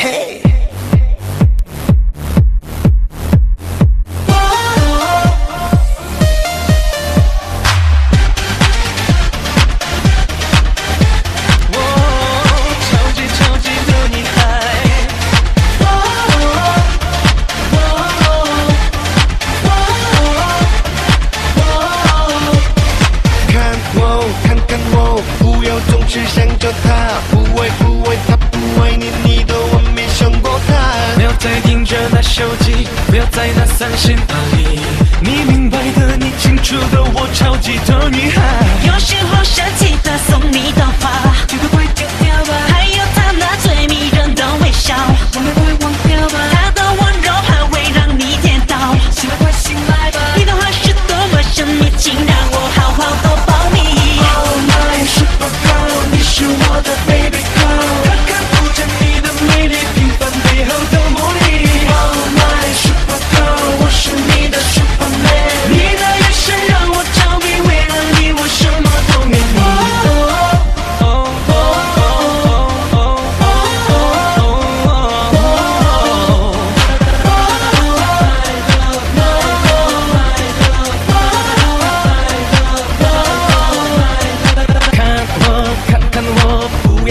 嘿。超级超级的女孩。看我，看看我，不要总是想着他，不为不为手机，不要再那三心二意。你明白的，你清楚的，我超级的女孩。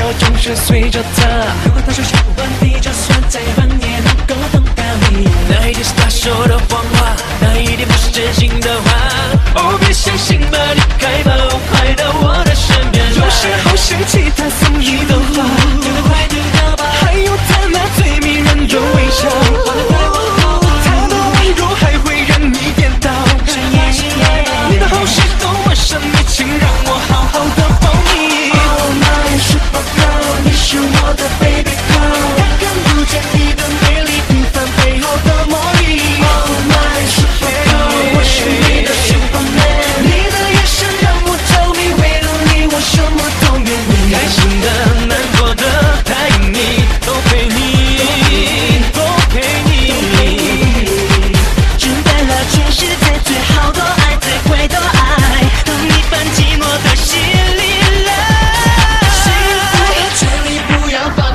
我总是随着他，如果他说些不你，就算再晚也能够等到你。那一定是他说的谎话，那一定不是真心的话。别相信吧，离开吧，快到我的身边。有时候想起他送你的花，快丢掉吧。还有他那最迷人的微笑，忘。温柔还会让你颠倒，你的好，请让我好好的。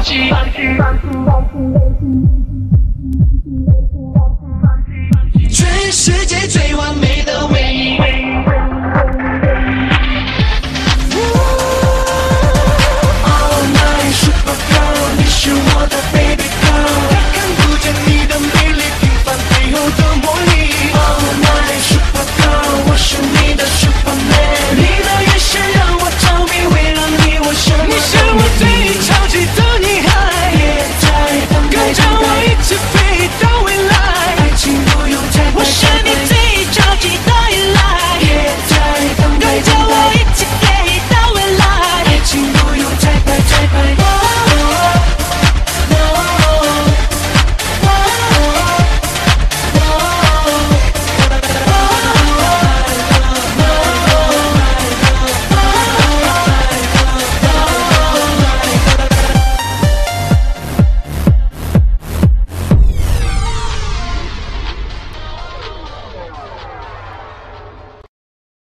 「じまんのにんじん」。